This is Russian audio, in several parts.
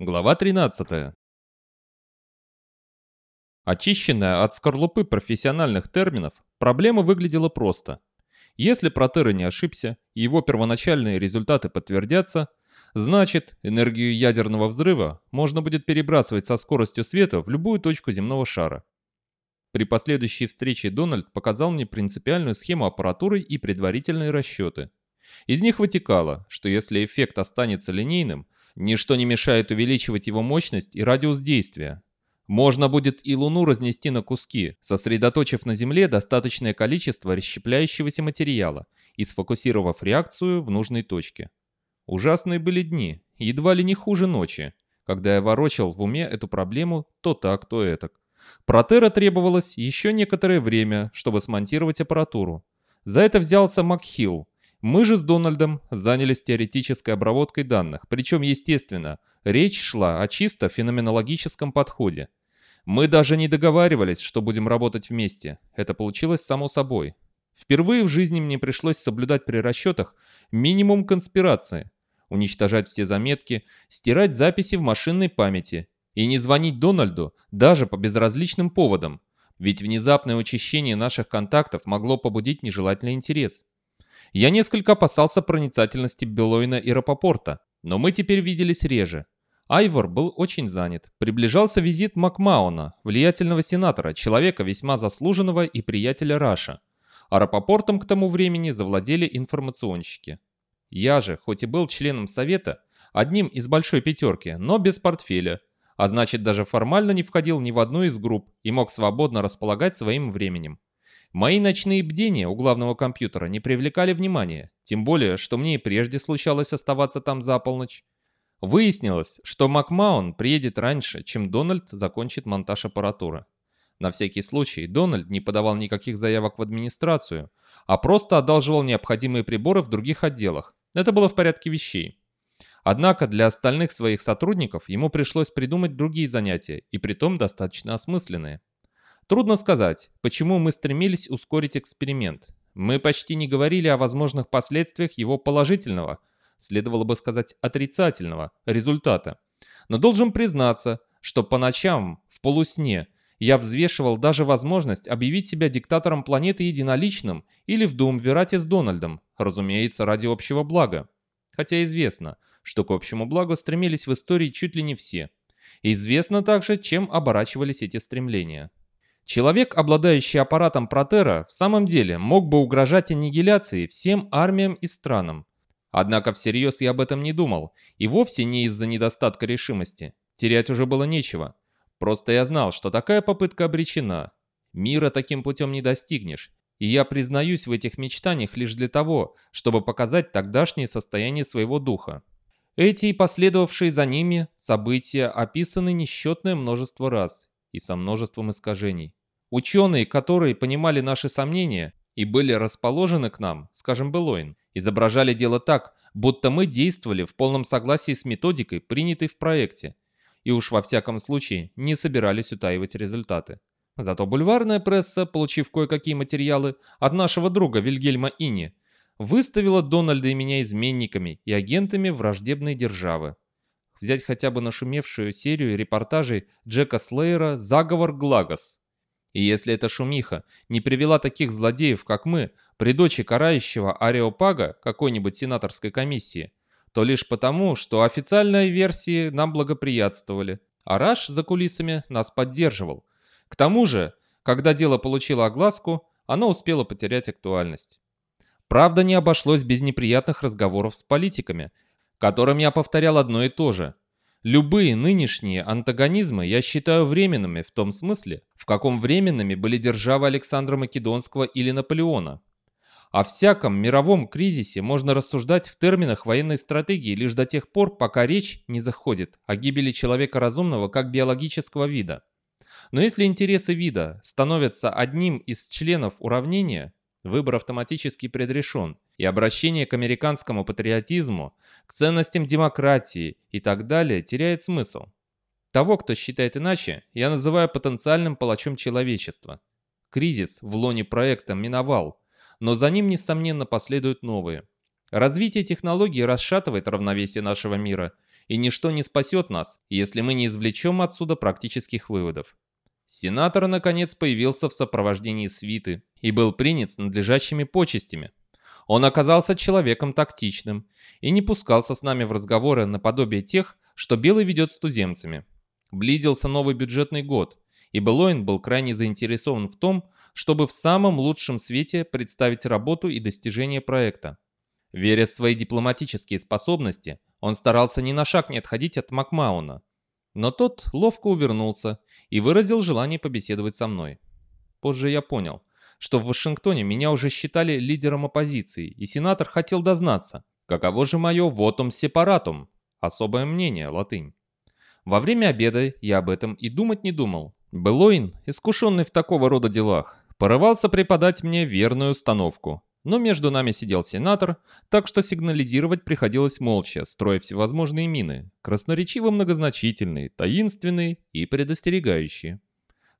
Глава 13. Очищенная от скорлупы профессиональных терминов, проблема выглядела просто. Если Протера не ошибся, и его первоначальные результаты подтвердятся, значит, энергию ядерного взрыва можно будет перебрасывать со скоростью света в любую точку земного шара. При последующей встрече Дональд показал мне принципиальную схему аппаратуры и предварительные расчеты. Из них вытекало, что если эффект останется линейным – Ничто не мешает увеличивать его мощность и радиус действия. Можно будет и Луну разнести на куски, сосредоточив на Земле достаточное количество расщепляющегося материала и сфокусировав реакцию в нужной точке. Ужасные были дни, едва ли не хуже ночи, когда я ворочал в уме эту проблему то так, то этак. Протера требовалось еще некоторое время, чтобы смонтировать аппаратуру. За это взялся Макхилл, мы же с Дональдом занялись теоретической обработкой данных, причем, естественно, речь шла о чисто феноменологическом подходе. Мы даже не договаривались, что будем работать вместе. Это получилось само собой. Впервые в жизни мне пришлось соблюдать при расчетах минимум конспирации, уничтожать все заметки, стирать записи в машинной памяти и не звонить Дональду даже по безразличным поводам, ведь внезапное учащение наших контактов могло побудить нежелательный интерес. Я несколько опасался проницательности Белойна и Рапопорта, но мы теперь виделись реже. Айвор был очень занят. Приближался визит Макмауна, влиятельного сенатора, человека весьма заслуженного и приятеля Раша. А Рапопортом к тому времени завладели информационщики. Я же, хоть и был членом совета, одним из большой пятерки, но без портфеля, а значит даже формально не входил ни в одну из групп и мог свободно располагать своим временем. Мои ночные бдения у главного компьютера не привлекали внимания, тем более, что мне и прежде случалось оставаться там за полночь. Выяснилось, что Макмаун приедет раньше, чем Дональд закончит монтаж аппаратуры. На всякий случай Дональд не подавал никаких заявок в администрацию, а просто одалживал необходимые приборы в других отделах. Это было в порядке вещей. Однако для остальных своих сотрудников ему пришлось придумать другие занятия, и притом достаточно осмысленные. Трудно сказать, почему мы стремились ускорить эксперимент. Мы почти не говорили о возможных последствиях его положительного, следовало бы сказать отрицательного, результата. Но должен признаться, что по ночам, в полусне, я взвешивал даже возможность объявить себя диктатором планеты единоличным или в Дуумвирате с Дональдом, разумеется, ради общего блага. Хотя известно, что к общему благу стремились в истории чуть ли не все. И известно также, чем оборачивались эти стремления. Человек, обладающий аппаратом Протера, в самом деле мог бы угрожать аннигиляцией всем армиям и странам. Однако всерьез я об этом не думал, и вовсе не из-за недостатка решимости. Терять уже было нечего. Просто я знал, что такая попытка обречена. Мира таким путем не достигнешь, и я признаюсь в этих мечтаниях лишь для того, чтобы показать тогдашнее состояние своего духа. Эти и последовавшие за ними события описаны несчетное множество раз и со множеством искажений. Ученые, которые понимали наши сомнения и были расположены к нам, скажем, Белоин, изображали дело так, будто мы действовали в полном согласии с методикой, принятой в проекте, и уж во всяком случае не собирались утаивать результаты. Зато бульварная пресса, получив кое-какие материалы от нашего друга Вильгельма Ини, выставила Дональда и меня изменниками и агентами враждебной державы. Взять хотя бы нашумевшую серию репортажей Джека Слейера «Заговор Глагос», и если эта шумиха не привела таких злодеев, как мы, при дочи карающего Ареопага какой-нибудь сенаторской комиссии, то лишь потому, что официальные версии нам благоприятствовали, а Раш за кулисами нас поддерживал. К тому же, когда дело получило огласку, оно успело потерять актуальность. Правда, не обошлось без неприятных разговоров с политиками, которым я повторял одно и то же – Любые нынешние антагонизмы я считаю временными в том смысле, в каком временными были державы Александра Македонского или Наполеона. О всяком мировом кризисе можно рассуждать в терминах военной стратегии лишь до тех пор, пока речь не заходит о гибели человека разумного как биологического вида. Но если интересы вида становятся одним из членов уравнения, выбор автоматически предрешен, и обращение к американскому патриотизму, к ценностям демократии и так далее теряет смысл. Того, кто считает иначе, я называю потенциальным палачом человечества. Кризис в лоне проекта миновал, но за ним, несомненно, последуют новые. Развитие технологий расшатывает равновесие нашего мира, и ничто не спасет нас, если мы не извлечем отсюда практических выводов. Сенатор, наконец, появился в сопровождении свиты и был принят с надлежащими почестями. Он оказался человеком тактичным и не пускался с нами в разговоры наподобие тех, что Белый ведет с туземцами. Близился новый бюджетный год, и Белоин был крайне заинтересован в том, чтобы в самом лучшем свете представить работу и достижения проекта. Веря в свои дипломатические способности, он старался ни на шаг не отходить от Макмауна. Но тот ловко увернулся и выразил желание побеседовать со мной. Позже я понял, что в Вашингтоне меня уже считали лидером оппозиции, и сенатор хотел дознаться, каково же мое вотум сепаратум, особое мнение, латынь. Во время обеда я об этом и думать не думал. Белоин, искушенный в такого рода делах, порывался преподать мне верную установку. Но между нами сидел сенатор, так что сигнализировать приходилось молча, строя всевозможные мины, красноречиво многозначительные, таинственные и предостерегающие.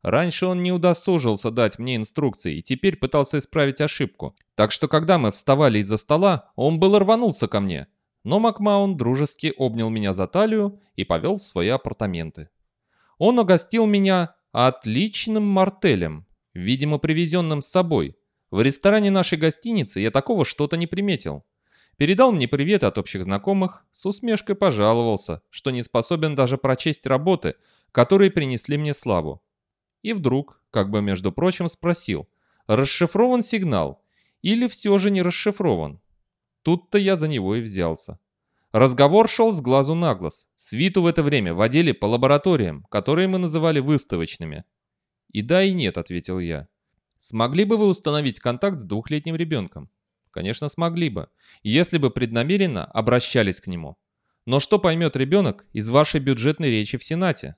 Раньше он не удосужился дать мне инструкции и теперь пытался исправить ошибку. Так что когда мы вставали из-за стола, он был рванулся ко мне. Но Макмаун дружески обнял меня за талию и повел в свои апартаменты. Он угостил меня отличным мартелем, видимо, привезенным с собой. В ресторане нашей гостиницы я такого что-то не приметил. Передал мне привет от общих знакомых, с усмешкой пожаловался, что не способен даже прочесть работы, которые принесли мне славу. И вдруг, как бы между прочим, спросил, расшифрован сигнал или все же не расшифрован? Тут-то я за него и взялся. Разговор шел с глазу на глаз. Свиту в это время водили по лабораториям, которые мы называли выставочными. «И да, и нет», — ответил я. «Смогли бы вы установить контакт с двухлетним ребенком?» «Конечно, смогли бы, если бы преднамеренно обращались к нему. Но что поймет ребенок из вашей бюджетной речи в Сенате?»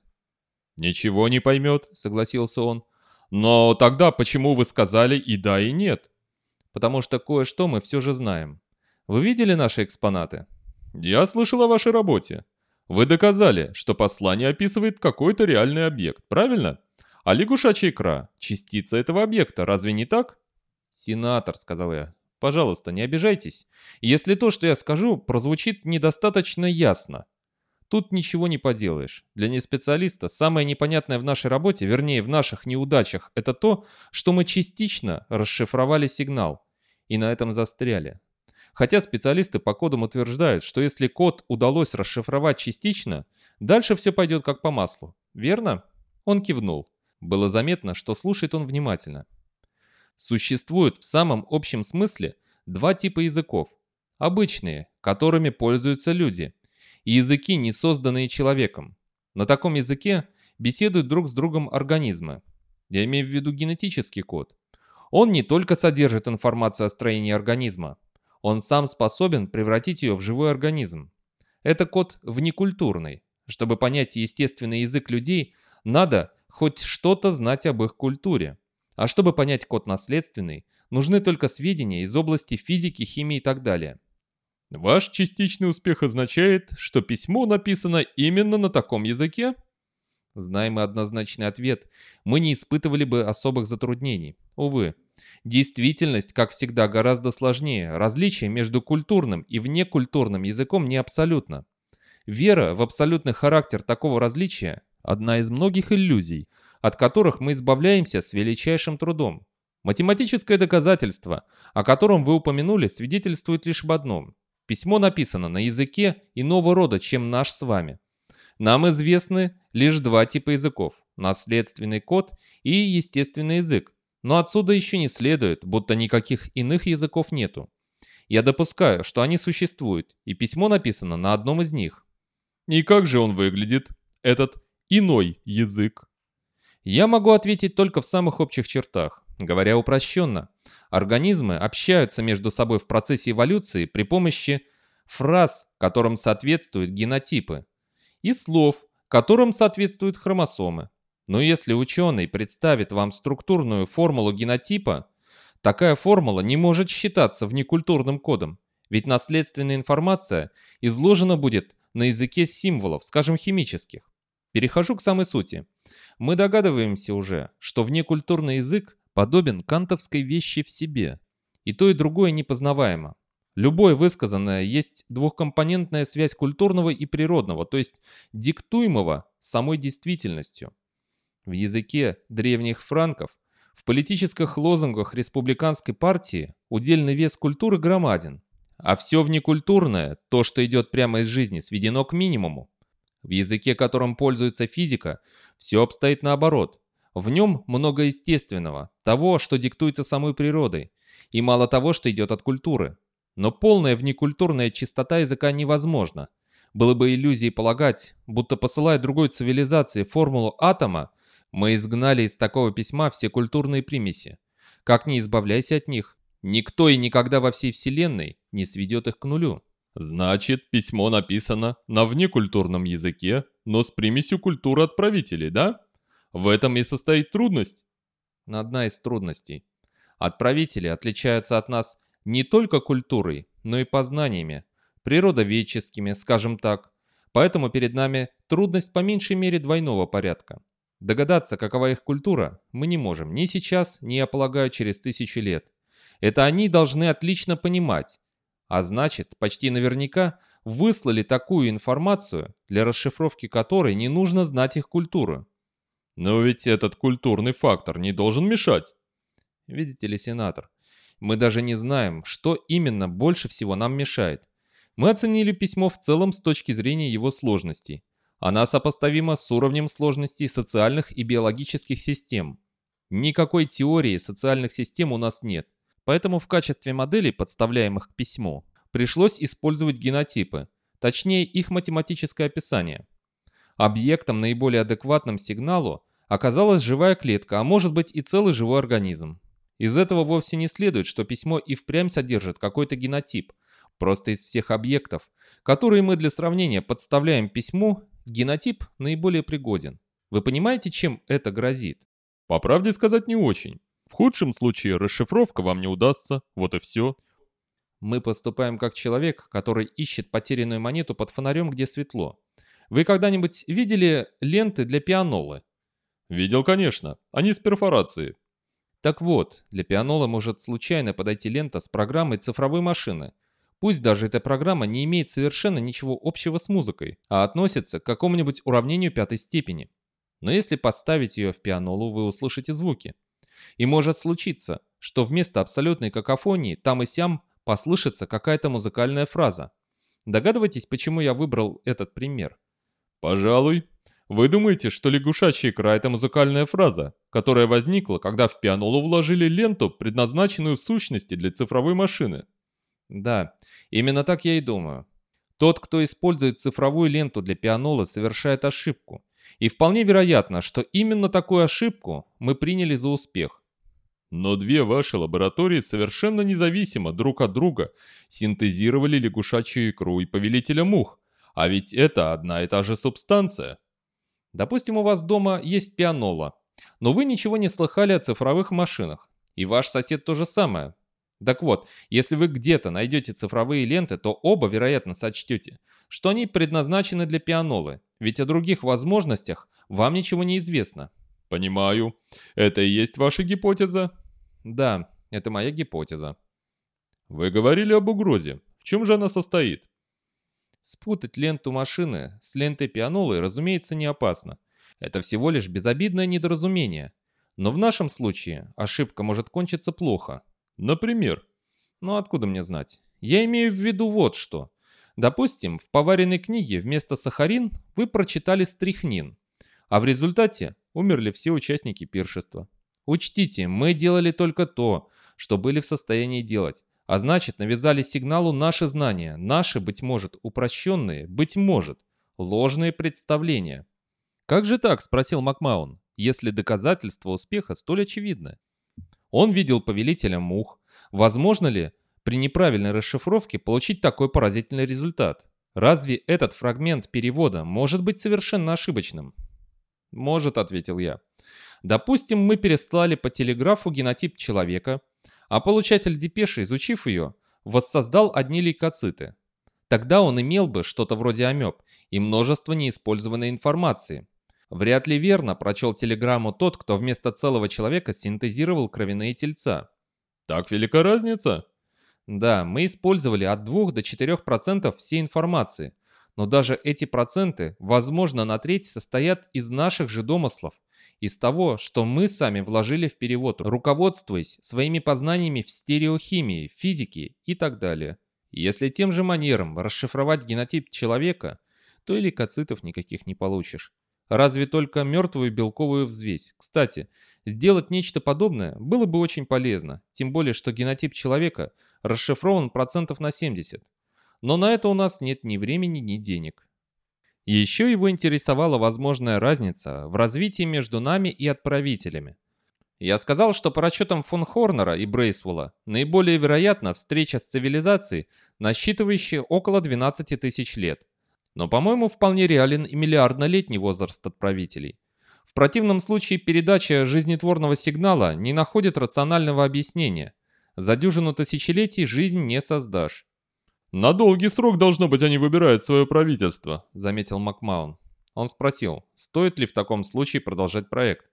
«Ничего не поймет», — согласился он. «Но тогда почему вы сказали и да, и нет?» «Потому что кое-что мы все же знаем. Вы видели наши экспонаты?» «Я слышал о вашей работе. Вы доказали, что послание описывает какой-то реальный объект, правильно? А лягушачья икра — частица этого объекта, разве не так?» «Сенатор», — сказал я, — «пожалуйста, не обижайтесь, если то, что я скажу, прозвучит недостаточно ясно. Тут ничего не поделаешь. Для неспециалиста самое непонятное в нашей работе, вернее в наших неудачах, это то, что мы частично расшифровали сигнал и на этом застряли. Хотя специалисты по кодам утверждают, что если код удалось расшифровать частично, дальше все пойдет как по маслу. Верно? Он кивнул. Было заметно, что слушает он внимательно. Существует в самом общем смысле два типа языков. Обычные, которыми пользуются люди – и языки, не созданные человеком. На таком языке беседуют друг с другом организмы. Я имею в виду генетический код. Он не только содержит информацию о строении организма, он сам способен превратить ее в живой организм. Это код внекультурный. Чтобы понять естественный язык людей, надо хоть что-то знать об их культуре. А чтобы понять код наследственный, нужны только сведения из области физики, химии и так далее. Ваш частичный успех означает, что письмо написано именно на таком языке? Знаем мы однозначный ответ. Мы не испытывали бы особых затруднений. Увы. Действительность, как всегда, гораздо сложнее. Различие между культурным и внекультурным языком не абсолютно. Вера в абсолютный характер такого различия – одна из многих иллюзий, от которых мы избавляемся с величайшим трудом. Математическое доказательство, о котором вы упомянули, свидетельствует лишь об одном. Письмо написано на языке иного рода, чем наш с вами. Нам известны лишь два типа языков – наследственный код и естественный язык, но отсюда еще не следует, будто никаких иных языков нету. Я допускаю, что они существуют, и письмо написано на одном из них. И как же он выглядит, этот иной язык? Я могу ответить только в самых общих чертах. Говоря упрощенно, организмы общаются между собой в процессе эволюции при помощи фраз, которым соответствуют генотипы, и слов, которым соответствуют хромосомы. Но если ученый представит вам структурную формулу генотипа, такая формула не может считаться внекультурным кодом, ведь наследственная информация изложена будет на языке символов, скажем, химических. Перехожу к самой сути. Мы догадываемся уже, что внекультурный язык подобен кантовской вещи в себе. И то, и другое непознаваемо. Любое высказанное есть двухкомпонентная связь культурного и природного, то есть диктуемого самой действительностью. В языке древних франков, в политических лозунгах республиканской партии удельный вес культуры громаден, а все внекультурное, то, что идет прямо из жизни, сведено к минимуму. В языке, которым пользуется физика, все обстоит наоборот. В нем много естественного, того, что диктуется самой природой, и мало того, что идет от культуры. Но полная внекультурная чистота языка невозможна. Было бы иллюзией полагать, будто посылая другой цивилизации формулу атома, мы изгнали из такого письма все культурные примеси. Как не избавляйся от них, никто и никогда во всей Вселенной не сведет их к нулю. Значит, письмо написано на внекультурном языке, но с примесью культуры отправителей, да? В этом и состоит трудность. Одна из трудностей. Отправители отличаются от нас не только культурой, но и познаниями, природоведческими, скажем так. Поэтому перед нами трудность по меньшей мере двойного порядка. Догадаться, какова их культура, мы не можем ни сейчас, ни, я полагаю, через тысячи лет. Это они должны отлично понимать. А значит, почти наверняка выслали такую информацию, для расшифровки которой не нужно знать их культуру. Но ведь этот культурный фактор не должен мешать. Видите ли, сенатор, мы даже не знаем, что именно больше всего нам мешает. Мы оценили письмо в целом с точки зрения его сложностей. Она сопоставима с уровнем сложности социальных и биологических систем. Никакой теории социальных систем у нас нет. Поэтому в качестве моделей, подставляемых к письму, пришлось использовать генотипы, точнее их математическое описание. Объектом наиболее адекватным сигналу оказалась живая клетка, а может быть и целый живой организм. Из этого вовсе не следует, что письмо и впрямь содержит какой-то генотип. Просто из всех объектов, которые мы для сравнения подставляем письму, генотип наиболее пригоден. Вы понимаете, чем это грозит? По правде сказать не очень. В худшем случае расшифровка вам не удастся, вот и все. Мы поступаем как человек, который ищет потерянную монету под фонарем, где светло. Вы когда-нибудь видели ленты для пианолы? Видел, конечно. Они с перфорацией. Так вот, для пианола может случайно подойти лента с программой цифровой машины. Пусть даже эта программа не имеет совершенно ничего общего с музыкой, а относится к какому-нибудь уравнению пятой степени. Но если поставить ее в пианолу, вы услышите звуки. И может случиться, что вместо абсолютной какофонии там и сям послышится какая-то музыкальная фраза. Догадываетесь, почему я выбрал этот пример? «Пожалуй. Вы думаете, что лягушачья икра – это музыкальная фраза, которая возникла, когда в пианолу вложили ленту, предназначенную в сущности для цифровой машины?» Да, именно так я и думаю. Тот, кто использует цифровую ленту для пианола, совершает ошибку. И вполне вероятно, что именно такую ошибку мы приняли за успех. Но две ваши лаборатории совершенно независимо друг от друга синтезировали лягушачью икру и повелителя мух. А ведь это одна и та же субстанция. Допустим, у вас дома есть пианола, но вы ничего не слыхали о цифровых машинах. И ваш сосед то же самое. Так вот, если вы где-то найдете цифровые ленты, то оба, вероятно, сочтете, что они предназначены для пианолы, ведь о других возможностях вам ничего не известно. Понимаю. Это и есть ваша гипотеза? Да, это моя гипотеза. Вы говорили об угрозе. В чем же она состоит? Спутать ленту машины с лентой пианолы, разумеется, не опасно. Это всего лишь безобидное недоразумение. Но в нашем случае ошибка может кончиться плохо. Например? Ну откуда мне знать? Я имею в виду вот что. Допустим, в поваренной книге вместо сахарин вы прочитали стрихнин, а в результате умерли все участники пиршества. Учтите, мы делали только то, что были в состоянии делать. А значит, навязали сигналу наши знания, наши, быть может, упрощенные, быть может, ложные представления. «Как же так?» – спросил Макмаун, если доказательства успеха столь очевидны. Он видел повелителя мух. Возможно ли при неправильной расшифровке получить такой поразительный результат? Разве этот фрагмент перевода может быть совершенно ошибочным? «Может», — ответил я. «Допустим, мы переслали по телеграфу генотип человека, а получатель депеши, изучив ее, воссоздал одни лейкоциты. Тогда он имел бы что-то вроде амеб и множество неиспользованной информации. Вряд ли верно прочел телеграмму тот, кто вместо целого человека синтезировал кровяные тельца. Так велика разница? Да, мы использовали от 2 до 4% всей информации, но даже эти проценты, возможно, на треть состоят из наших же домыслов, из того, что мы сами вложили в перевод, руководствуясь своими познаниями в стереохимии, физике и так далее. Если тем же манером расшифровать генотип человека, то и лейкоцитов никаких не получишь. Разве только мертвую белковую взвесь. Кстати, сделать нечто подобное было бы очень полезно, тем более, что генотип человека расшифрован процентов на 70. Но на это у нас нет ни времени, ни денег. Еще его интересовала возможная разница в развитии между нами и отправителями. Я сказал, что по расчетам фон Хорнера и Брейсвелла наиболее вероятна встреча с цивилизацией, насчитывающей около 12 тысяч лет. Но, по-моему, вполне реален и миллиарднолетний возраст отправителей. В противном случае передача жизнетворного сигнала не находит рационального объяснения. За дюжину тысячелетий жизнь не создашь. «На долгий срок, должно быть, они выбирают свое правительство», — заметил Макмаун. Он спросил, стоит ли в таком случае продолжать проект.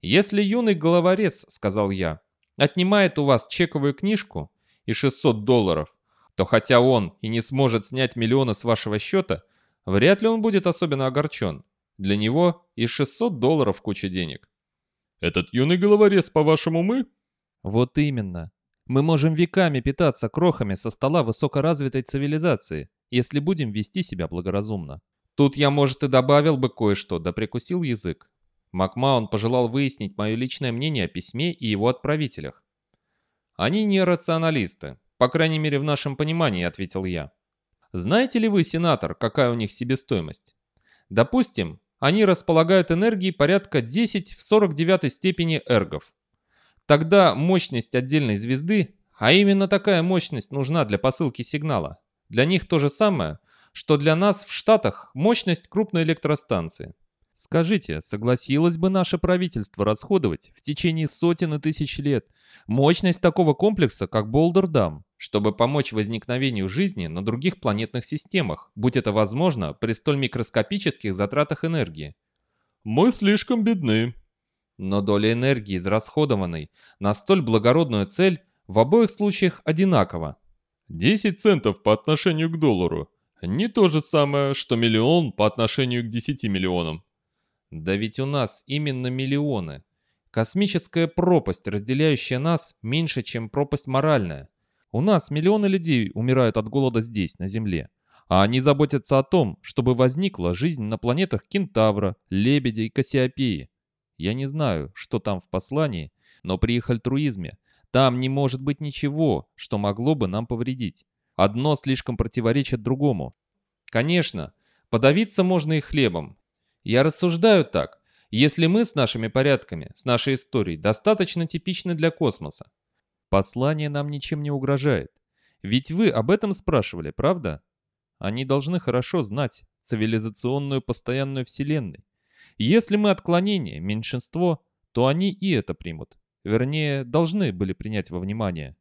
«Если юный головорез, — сказал я, — отнимает у вас чековую книжку и 600 долларов, то хотя он и не сможет снять миллионы с вашего счета, вряд ли он будет особенно огорчен. Для него и 600 долларов куча денег. «Этот юный головорез, по-вашему, мы?» «Вот именно. Мы можем веками питаться крохами со стола высокоразвитой цивилизации, если будем вести себя благоразумно. Тут я, может, и добавил бы кое-что, да прикусил язык. Макмаун пожелал выяснить мое личное мнение о письме и его отправителях. Они не рационалисты, по крайней мере, в нашем понимании, ответил я. Знаете ли вы, сенатор, какая у них себестоимость? Допустим, они располагают энергией порядка 10 в 49 степени эргов. Тогда мощность отдельной звезды, а именно такая мощность нужна для посылки сигнала, для них то же самое, что для нас в Штатах мощность крупной электростанции. Скажите, согласилось бы наше правительство расходовать в течение сотен и тысяч лет мощность такого комплекса, как Болдер-Дам, чтобы помочь возникновению жизни на других планетных системах, будь это возможно при столь микроскопических затратах энергии? Мы слишком бедны. Но доля энергии, израсходованной на столь благородную цель, в обоих случаях одинакова. 10 центов по отношению к доллару. Не то же самое, что миллион по отношению к 10 миллионам. Да ведь у нас именно миллионы. Космическая пропасть, разделяющая нас, меньше, чем пропасть моральная. У нас миллионы людей умирают от голода здесь, на Земле. А они заботятся о том, чтобы возникла жизнь на планетах Кентавра, Лебедя и Кассиопеи. Я не знаю, что там в послании, но при их альтруизме там не может быть ничего, что могло бы нам повредить. Одно слишком противоречит другому. Конечно, подавиться можно и хлебом, я рассуждаю так. Если мы с нашими порядками, с нашей историей, достаточно типичны для космоса, послание нам ничем не угрожает. Ведь вы об этом спрашивали, правда? Они должны хорошо знать цивилизационную постоянную вселенной. Если мы отклонение, меньшинство, то они и это примут. Вернее, должны были принять во внимание.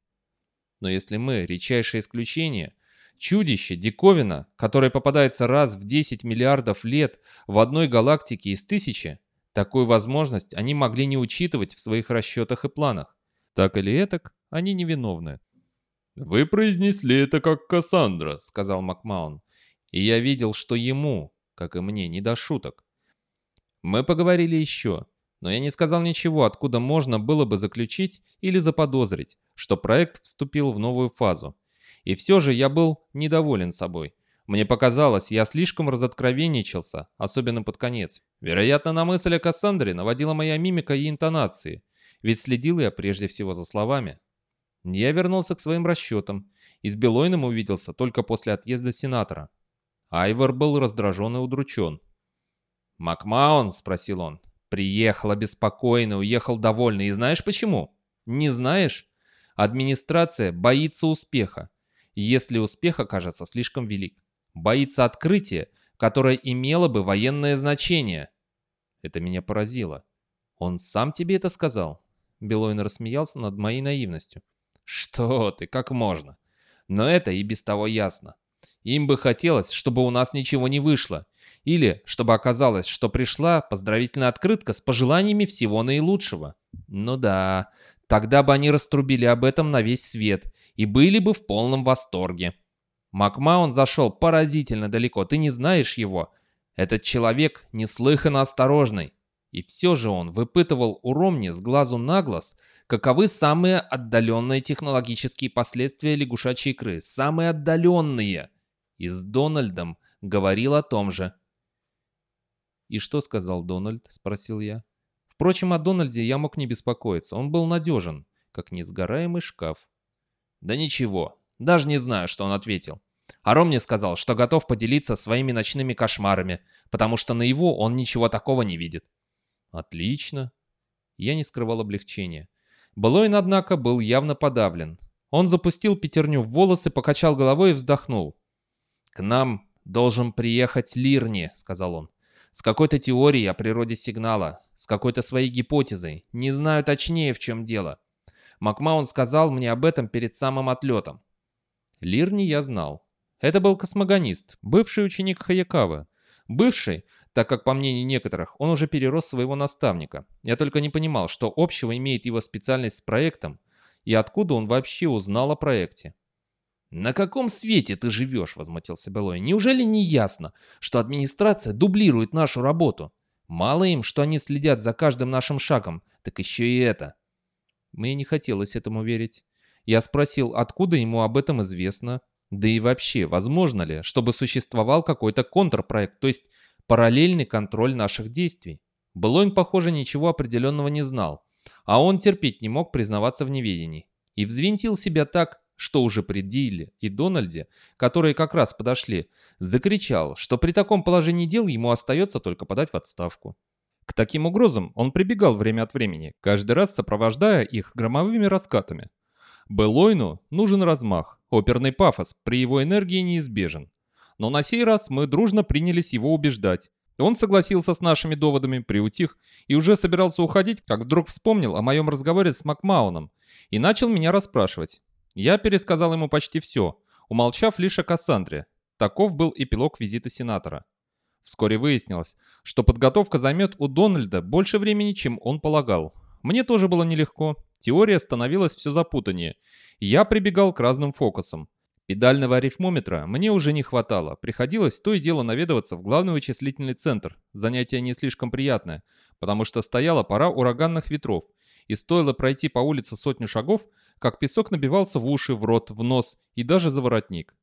Но если мы редчайшее исключение, Чудище, диковина, которое попадается раз в 10 миллиардов лет в одной галактике из тысячи, такую возможность они могли не учитывать в своих расчетах и планах. Так или этак, они невиновны. «Вы произнесли это как Кассандра», — сказал Макмаун. И я видел, что ему, как и мне, не до шуток. Мы поговорили еще, но я не сказал ничего, откуда можно было бы заключить или заподозрить, что проект вступил в новую фазу. И все же я был недоволен собой. Мне показалось, я слишком разоткровенничался, особенно под конец. Вероятно, на мысль о Кассандре наводила моя мимика и интонации, ведь следил я прежде всего за словами. Я вернулся к своим расчетам и с Белойным увиделся только после отъезда сенатора. Айвор был раздражен и удручен. «Макмаун?» — спросил он. «Приехал обеспокоенный, уехал довольный. И знаешь почему?» «Не знаешь?» Администрация боится успеха если успех окажется слишком велик. Боится открытия, которое имело бы военное значение. Это меня поразило. Он сам тебе это сказал? Белойн рассмеялся над моей наивностью. Что ты, как можно? Но это и без того ясно. Им бы хотелось, чтобы у нас ничего не вышло. Или чтобы оказалось, что пришла поздравительная открытка с пожеланиями всего наилучшего. Ну да, Тогда бы они раструбили об этом на весь свет и были бы в полном восторге. Макмаун зашел поразительно далеко, ты не знаешь его. Этот человек неслыханно осторожный. И все же он выпытывал у Ромни с глазу на глаз, каковы самые отдаленные технологические последствия лягушачьей икры. Самые отдаленные. И с Дональдом говорил о том же. «И что сказал Дональд?» — спросил я. Впрочем, о Дональде я мог не беспокоиться. Он был надежен, как несгораемый шкаф. «Да ничего. Даже не знаю, что он ответил. Аром мне сказал, что готов поделиться своими ночными кошмарами, потому что на его он ничего такого не видит». «Отлично». Я не скрывал облегчения. Былойн, однако, был явно подавлен. Он запустил пятерню в волосы, покачал головой и вздохнул. «К нам должен приехать Лирни», — сказал он. С какой-то теорией о природе сигнала, с какой-то своей гипотезой. Не знаю точнее, в чем дело. Макмаун сказал мне об этом перед самым отлетом. Лирни я знал. Это был космогонист, бывший ученик Хаякавы. Бывший, так как, по мнению некоторых, он уже перерос своего наставника. Я только не понимал, что общего имеет его специальность с проектом, и откуда он вообще узнал о проекте. «На каком свете ты живешь?» — возмутился Белой. «Неужели не ясно, что администрация дублирует нашу работу? Мало им, что они следят за каждым нашим шагом, так еще и это». Мне не хотелось этому верить. Я спросил, откуда ему об этом известно. Да и вообще, возможно ли, чтобы существовал какой-то контрпроект, то есть параллельный контроль наших действий? Белойн, похоже, ничего определенного не знал, а он терпеть не мог признаваться в неведении. И взвинтил себя так, что уже при Диле и Дональде, которые как раз подошли, закричал, что при таком положении дел ему остается только подать в отставку. К таким угрозам он прибегал время от времени, каждый раз сопровождая их громовыми раскатами. Белойну нужен размах, оперный пафос при его энергии неизбежен. Но на сей раз мы дружно принялись его убеждать. Он согласился с нашими доводами, приутих и уже собирался уходить, как вдруг вспомнил о моем разговоре с Макмауном и начал меня расспрашивать. Я пересказал ему почти все, умолчав лишь о Кассандре. Таков был эпилог визита сенатора. Вскоре выяснилось, что подготовка займет у Дональда больше времени, чем он полагал. Мне тоже было нелегко. Теория становилась все запутаннее. Я прибегал к разным фокусам. Педального арифмометра мне уже не хватало. Приходилось то и дело наведываться в главный вычислительный центр. Занятие не слишком приятное, потому что стояла пора ураганных ветров. И стоило пройти по улице сотню шагов, как песок набивался в уши, в рот, в нос и даже за воротник.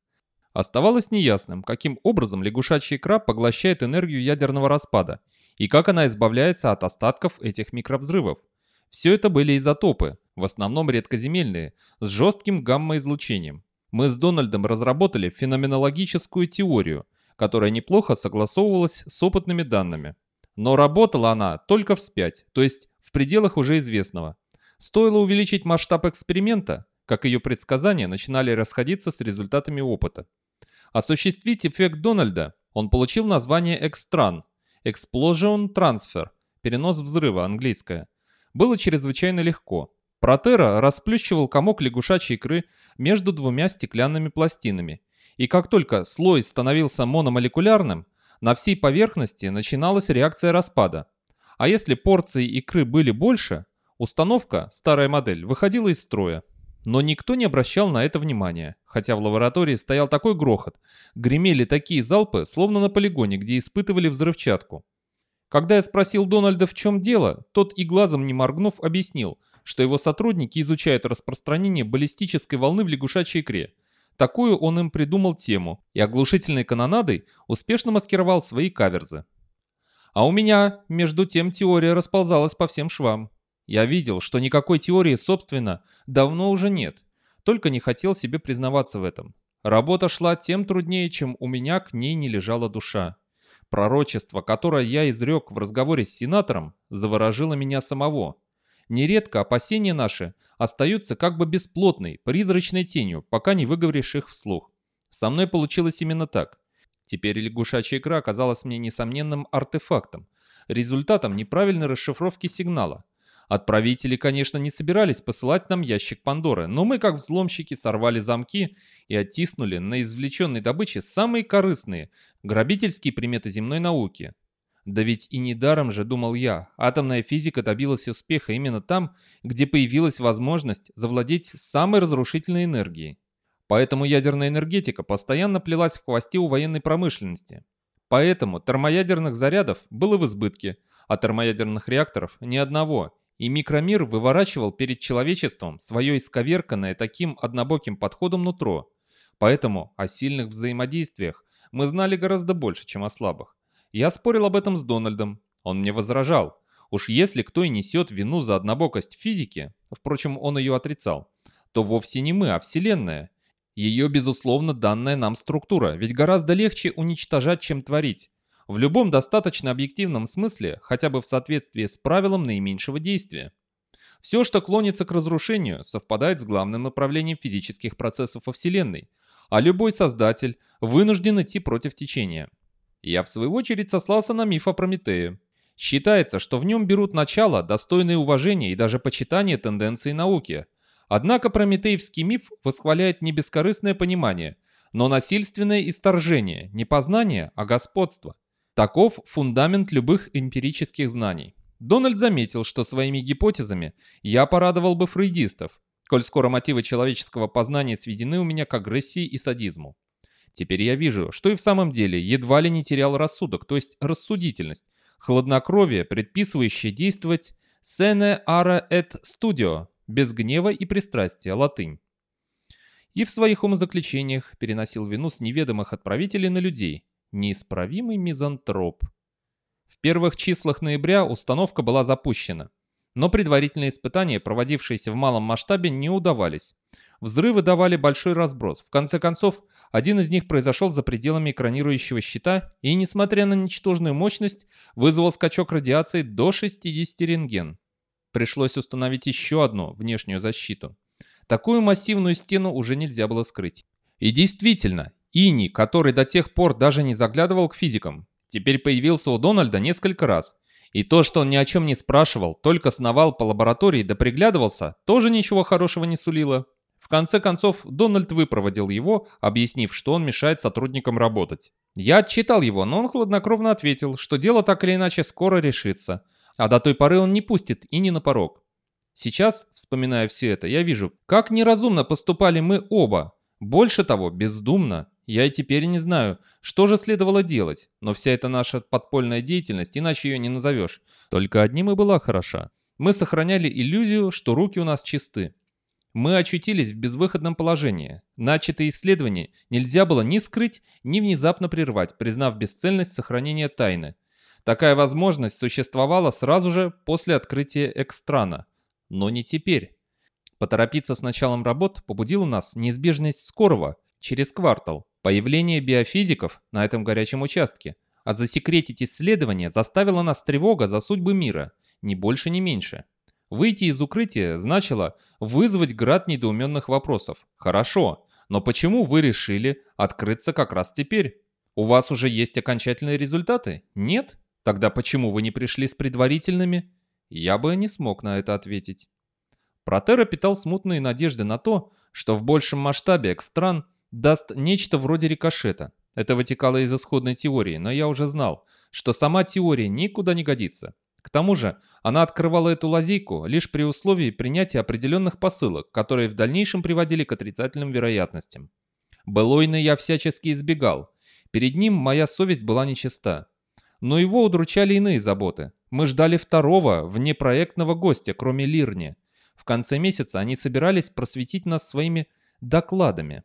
Оставалось неясным, каким образом лягушачий краб поглощает энергию ядерного распада и как она избавляется от остатков этих микровзрывов. Все это были изотопы, в основном редкоземельные, с жестким гамма-излучением. Мы с Дональдом разработали феноменологическую теорию, которая неплохо согласовывалась с опытными данными. Но работала она только вспять, то есть в пределах уже известного. Стоило увеличить масштаб эксперимента, как ее предсказания начинали расходиться с результатами опыта. Осуществить эффект Дональда он получил название Экстран – Explosion Transfer – перенос взрыва, английское. Было чрезвычайно легко. Протера расплющивал комок лягушачьей икры между двумя стеклянными пластинами, и как только слой становился мономолекулярным, на всей поверхности начиналась реакция распада. А если порции икры были больше, Установка, старая модель, выходила из строя. Но никто не обращал на это внимания, хотя в лаборатории стоял такой грохот, гремели такие залпы, словно на полигоне, где испытывали взрывчатку. Когда я спросил Дональда, в чем дело, тот и глазом не моргнув объяснил, что его сотрудники изучают распространение баллистической волны в лягушачьей икре. Такую он им придумал тему, и оглушительной канонадой успешно маскировал свои каверзы. А у меня, между тем, теория расползалась по всем швам. Я видел, что никакой теории, собственно, давно уже нет, только не хотел себе признаваться в этом. Работа шла тем труднее, чем у меня к ней не лежала душа. Пророчество, которое я изрек в разговоре с сенатором, заворожило меня самого. Нередко опасения наши остаются как бы бесплотной, призрачной тенью, пока не выговоришь их вслух. Со мной получилось именно так. Теперь лягушачья икра оказалась мне несомненным артефактом, результатом неправильной расшифровки сигнала. Отправители, конечно, не собирались посылать нам ящик Пандоры, но мы, как взломщики, сорвали замки и оттиснули на извлеченной добыче самые корыстные, грабительские приметы земной науки. Да ведь и недаром же, думал я, атомная физика добилась успеха именно там, где появилась возможность завладеть самой разрушительной энергией. Поэтому ядерная энергетика постоянно плелась в хвосте у военной промышленности. Поэтому термоядерных зарядов было в избытке, а термоядерных реакторов ни одного, и микромир выворачивал перед человечеством свое исковерканное таким однобоким подходом нутро. Поэтому о сильных взаимодействиях мы знали гораздо больше, чем о слабых. Я спорил об этом с Дональдом. Он мне возражал. Уж если кто и несет вину за однобокость физики, впрочем, он ее отрицал, то вовсе не мы, а Вселенная. Ее, безусловно, данная нам структура, ведь гораздо легче уничтожать, чем творить. В любом достаточно объективном смысле, хотя бы в соответствии с правилом наименьшего действия. Все, что клонится к разрушению, совпадает с главным направлением физических процессов во Вселенной, а любой создатель вынужден идти против течения. Я в свою очередь сослался на миф о Прометее. Считается, что в нем берут начало достойные уважения и даже почитания тенденции науки. Однако прометеевский миф восхваляет не бескорыстное понимание, но насильственное исторжение, не познание, а господство. Таков фундамент любых эмпирических знаний. Дональд заметил, что своими гипотезами я порадовал бы фрейдистов, коль скоро мотивы человеческого познания сведены у меня к агрессии и садизму. Теперь я вижу, что и в самом деле едва ли не терял рассудок, то есть рассудительность, хладнокровие, предписывающее действовать «sene ara et studio» без гнева и пристрастия, латынь. И в своих умозаключениях переносил вину с неведомых отправителей на людей. Неисправимый мизантроп. В первых числах ноября установка была запущена. Но предварительные испытания, проводившиеся в малом масштабе, не удавались. Взрывы давали большой разброс. В конце концов, один из них произошел за пределами экранирующего щита и, несмотря на ничтожную мощность, вызвал скачок радиации до 60 рентген. Пришлось установить еще одну внешнюю защиту. Такую массивную стену уже нельзя было скрыть. И действительно, Ини, который до тех пор даже не заглядывал к физикам, теперь появился у Дональда несколько раз. И то, что он ни о чем не спрашивал, только сновал по лаборатории да приглядывался, тоже ничего хорошего не сулило. В конце концов, Дональд выпроводил его, объяснив, что он мешает сотрудникам работать. Я отчитал его, но он хладнокровно ответил, что дело так или иначе скоро решится, а до той поры он не пустит и не на порог. Сейчас, вспоминая все это, я вижу, как неразумно поступали мы оба. Больше того, бездумно. Я и теперь не знаю, что же следовало делать, но вся эта наша подпольная деятельность, иначе ее не назовешь, только одним и была хороша. Мы сохраняли иллюзию, что руки у нас чисты. Мы очутились в безвыходном положении. Начатое исследование нельзя было ни скрыть, ни внезапно прервать, признав бесцельность сохранения тайны. Такая возможность существовала сразу же после открытия экстрана. Но не теперь. Поторопиться с началом работ побудила нас неизбежность скорого, через квартал, появления биофизиков на этом горячем участке. А засекретить исследование заставила нас тревога за судьбы мира, ни больше, ни меньше. Выйти из укрытия значило вызвать град недоуменных вопросов. Хорошо, но почему вы решили открыться как раз теперь? У вас уже есть окончательные результаты? Нет? Тогда почему вы не пришли с предварительными? Я бы не смог на это ответить. Протера питал смутные надежды на то, что в большем масштабе Экстран даст нечто вроде рикошета. Это вытекало из исходной теории, но я уже знал, что сама теория никуда не годится. К тому же, она открывала эту лазейку лишь при условии принятия определенных посылок, которые в дальнейшем приводили к отрицательным вероятностям. Белойна я всячески избегал. Перед ним моя совесть была нечиста. Но его удручали иные заботы. Мы ждали второго, внепроектного гостя, кроме Лирни. В конце месяца они собирались просветить нас своими докладами.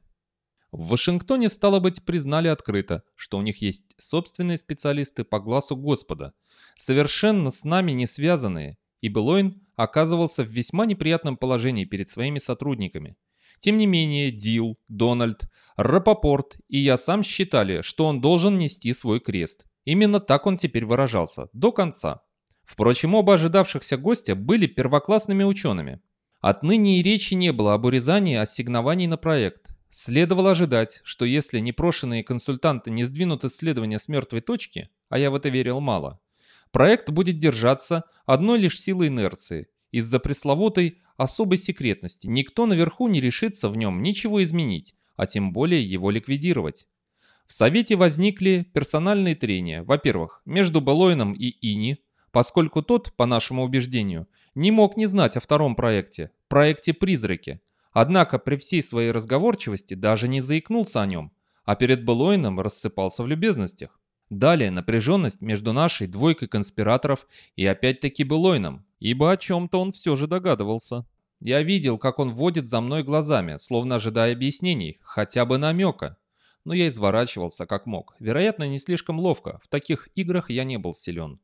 В Вашингтоне, стало быть, признали открыто, что у них есть собственные специалисты по глазу Господа, совершенно с нами не связанные, и Белойн оказывался в весьма неприятном положении перед своими сотрудниками. Тем не менее, Дил, Дональд, Рапопорт и я сам считали, что он должен нести свой крест. Именно так он теперь выражался, до конца. Впрочем, оба ожидавшихся гостя были первоклассными учеными. Отныне и речи не было об урезании ассигнований на проект. Следовало ожидать, что если непрошенные консультанты не сдвинут исследования с мертвой точки, а я в это верил мало, проект будет держаться одной лишь силой инерции, из-за пресловутой особой секретности. Никто наверху не решится в нем ничего изменить, а тем более его ликвидировать. В Совете возникли персональные трения, во-первых, между Белойном и Ини, поскольку тот, по нашему убеждению, не мог не знать о втором проекте, проекте «Призраки». Однако при всей своей разговорчивости даже не заикнулся о нем, а перед Белойном рассыпался в любезностях. Далее напряженность между нашей двойкой конспираторов и опять-таки Белойном, ибо о чем-то он все же догадывался. Я видел, как он водит за мной глазами, словно ожидая объяснений, хотя бы намека. Но я изворачивался как мог, вероятно, не слишком ловко, в таких играх я не был силен.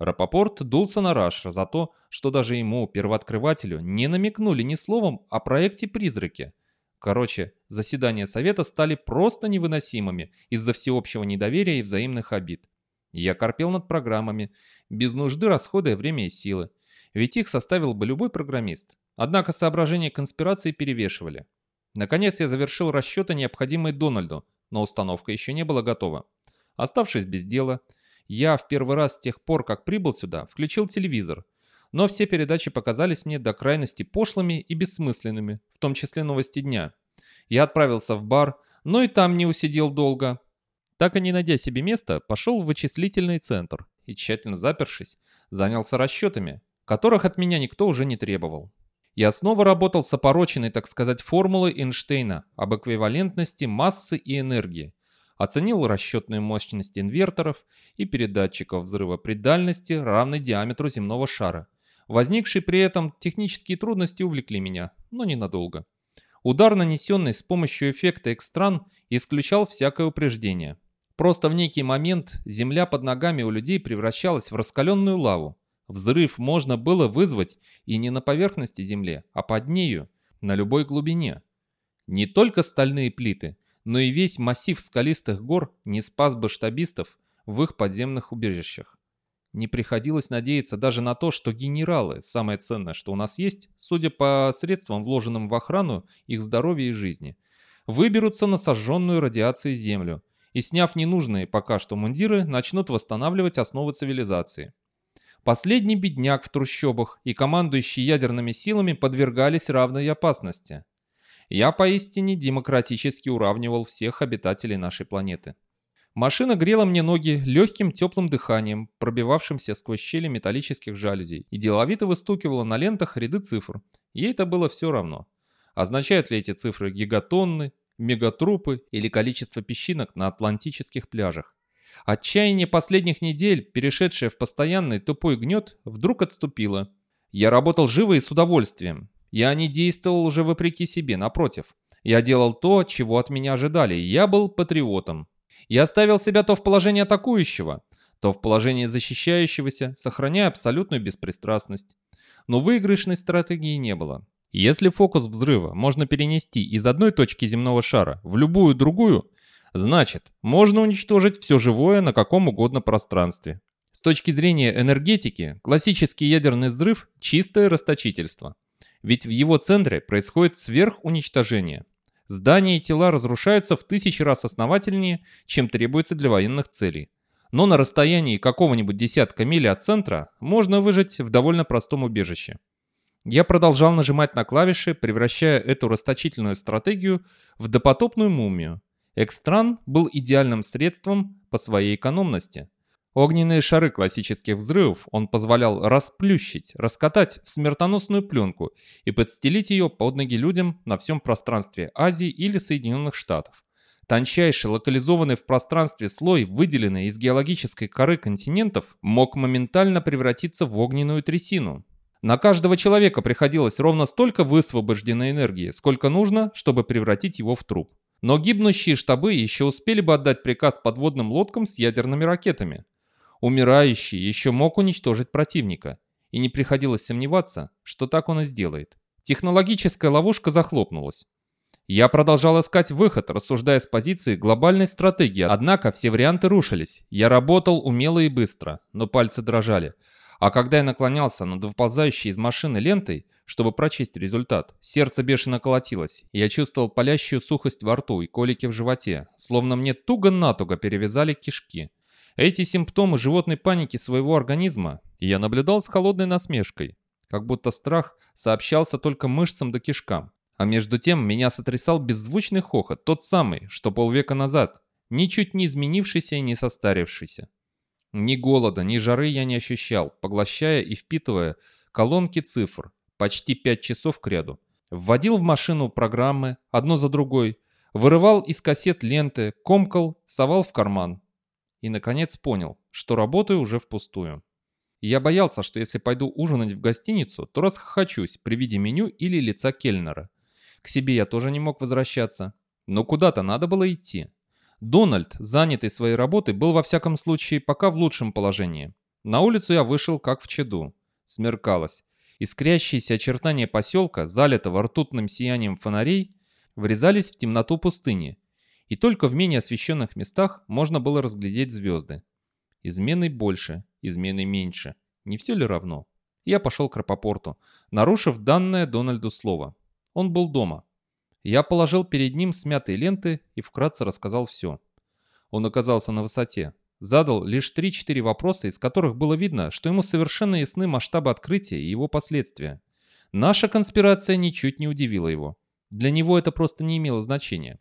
Рапопорт дулся на Раша за то, что даже ему, первооткрывателю, не намекнули ни словом о проекте «Призраки», Короче, заседания совета стали просто невыносимыми из-за всеобщего недоверия и взаимных обид. Я корпел над программами, без нужды расходуя время и силы, ведь их составил бы любой программист. Однако соображения конспирации перевешивали. Наконец я завершил расчеты, необходимые Дональду, но установка еще не была готова. Оставшись без дела, я в первый раз с тех пор, как прибыл сюда, включил телевизор – но все передачи показались мне до крайности пошлыми и бессмысленными, в том числе новости дня. Я отправился в бар, но и там не усидел долго. Так и не найдя себе места, пошел в вычислительный центр и, тщательно запершись, занялся расчетами, которых от меня никто уже не требовал. Я снова работал с опороченной, так сказать, формулой Эйнштейна об эквивалентности массы и энергии, оценил расчетную мощность инверторов и передатчиков взрыва при дальности, равной диаметру земного шара – Возникшие при этом технические трудности увлекли меня, но ненадолго. Удар, нанесенный с помощью эффекта экстран, исключал всякое упреждение. Просто в некий момент земля под ногами у людей превращалась в раскаленную лаву. Взрыв можно было вызвать и не на поверхности земли, а под нею, на любой глубине. Не только стальные плиты, но и весь массив скалистых гор не спас бы штабистов в их подземных убежищах. Не приходилось надеяться даже на то, что генералы, самое ценное, что у нас есть, судя по средствам, вложенным в охрану их здоровья и жизни, выберутся на сожженную радиацией землю и, сняв ненужные пока что мундиры, начнут восстанавливать основы цивилизации. Последний бедняк в трущобах и командующий ядерными силами подвергались равной опасности. Я поистине демократически уравнивал всех обитателей нашей планеты. Машина грела мне ноги легким теплым дыханием, пробивавшимся сквозь щели металлических жалюзей, и деловито выстукивала на лентах ряды цифр. Ей это было все равно. Означают ли эти цифры гигатонны, мегатрупы или количество песчинок на атлантических пляжах? Отчаяние последних недель, перешедшее в постоянный тупой гнет, вдруг отступило. Я работал живо и с удовольствием. Я не действовал уже вопреки себе, напротив. Я делал то, чего от меня ожидали, я был патриотом. Я ставил себя то в положение атакующего, то в положение защищающегося, сохраняя абсолютную беспристрастность. Но выигрышной стратегии не было. Если фокус взрыва можно перенести из одной точки земного шара в любую другую, значит, можно уничтожить все живое на каком угодно пространстве. С точки зрения энергетики, классический ядерный взрыв – чистое расточительство. Ведь в его центре происходит сверхуничтожение. Здания и тела разрушаются в тысячи раз основательнее, чем требуется для военных целей. Но на расстоянии какого-нибудь десятка миль от центра можно выжить в довольно простом убежище. Я продолжал нажимать на клавиши, превращая эту расточительную стратегию в допотопную мумию. Экстран был идеальным средством по своей экономности. Огненные шары классических взрывов он позволял расплющить, раскатать в смертоносную пленку и подстелить ее под ноги людям на всем пространстве Азии или Соединенных Штатов. Тончайший, локализованный в пространстве слой, выделенный из геологической коры континентов, мог моментально превратиться в огненную трясину. На каждого человека приходилось ровно столько высвобожденной энергии, сколько нужно, чтобы превратить его в труп. Но гибнущие штабы еще успели бы отдать приказ подводным лодкам с ядерными ракетами. Умирающий еще мог уничтожить противника, и не приходилось сомневаться, что так он и сделает. Технологическая ловушка захлопнулась. Я продолжал искать выход, рассуждая с позиции глобальной стратегии, однако все варианты рушились. Я работал умело и быстро, но пальцы дрожали. А когда я наклонялся над выползающей из машины лентой, чтобы прочесть результат, сердце бешено колотилось, и я чувствовал палящую сухость во рту и колики в животе, словно мне туго-натуго перевязали кишки. Эти симптомы животной паники своего организма я наблюдал с холодной насмешкой, как будто страх сообщался только мышцам да кишкам. А между тем меня сотрясал беззвучный хохот, тот самый, что полвека назад ничуть не изменившийся и не состарившийся. Ни голода, ни жары я не ощущал, поглощая и впитывая колонки цифр, почти пять часов к ряду. Вводил в машину программы, одно за другой, вырывал из кассет ленты, комкал, совал в карман. И, наконец, понял, что работаю уже впустую. Я боялся, что если пойду ужинать в гостиницу, то расхохочусь при виде меню или лица кельнера. К себе я тоже не мог возвращаться. Но куда-то надо было идти. Дональд, занятый своей работой, был во всяком случае пока в лучшем положении. На улицу я вышел как в чаду. Смеркалось. Искрящиеся очертания поселка, залитого ртутным сиянием фонарей, врезались в темноту пустыни, и только в менее освещенных местах можно было разглядеть звезды. Измены больше, измены меньше. Не все ли равно? Я пошел к Рапопорту, нарушив данное Дональду слово. Он был дома. Я положил перед ним смятые ленты и вкратце рассказал все. Он оказался на высоте. Задал лишь 3-4 вопроса, из которых было видно, что ему совершенно ясны масштабы открытия и его последствия. Наша конспирация ничуть не удивила его. Для него это просто не имело значения.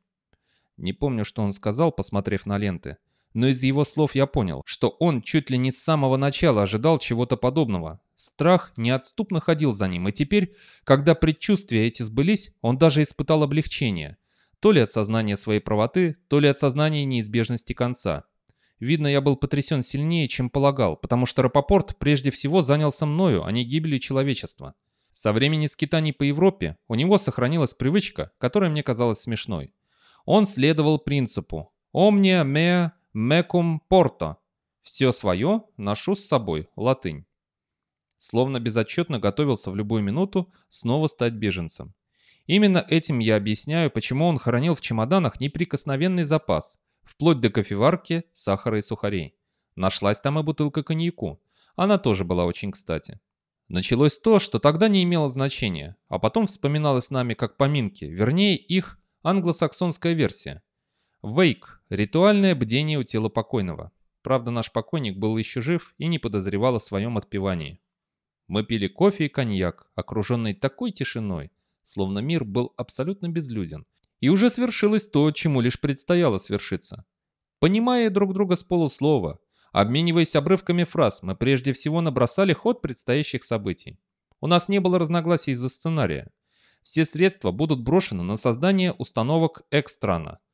Не помню, что он сказал, посмотрев на ленты но из его слов я понял, что он чуть ли не с самого начала ожидал чего-то подобного. Страх неотступно ходил за ним, и теперь, когда предчувствия эти сбылись, он даже испытал облегчение. То ли от сознания своей правоты, то ли от сознания неизбежности конца. Видно, я был потрясен сильнее, чем полагал, потому что Рапопорт прежде всего занялся мною, а не гибелью человечества. Со времени скитаний по Европе у него сохранилась привычка, которая мне казалась смешной. Он следовал принципу «Omnia mea Мекум порто. Все свое ношу с собой. Латынь. Словно безотчетно готовился в любую минуту снова стать беженцем. Именно этим я объясняю, почему он хранил в чемоданах неприкосновенный запас, вплоть до кофеварки, сахара и сухарей. Нашлась там и бутылка коньяку. Она тоже была очень кстати. Началось то, что тогда не имело значения, а потом вспоминалось нами как поминки, вернее их англосаксонская версия. Вейк – ритуальное бдение у тела покойного. Правда, наш покойник был еще жив и не подозревал о своем отпевании. Мы пили кофе и коньяк, окруженный такой тишиной, словно мир был абсолютно безлюден. И уже свершилось то, чему лишь предстояло свершиться. Понимая друг друга с полуслова, обмениваясь обрывками фраз, мы прежде всего набросали ход предстоящих событий. У нас не было разногласий из-за сценария. Все средства будут брошены на создание установок Экстрана –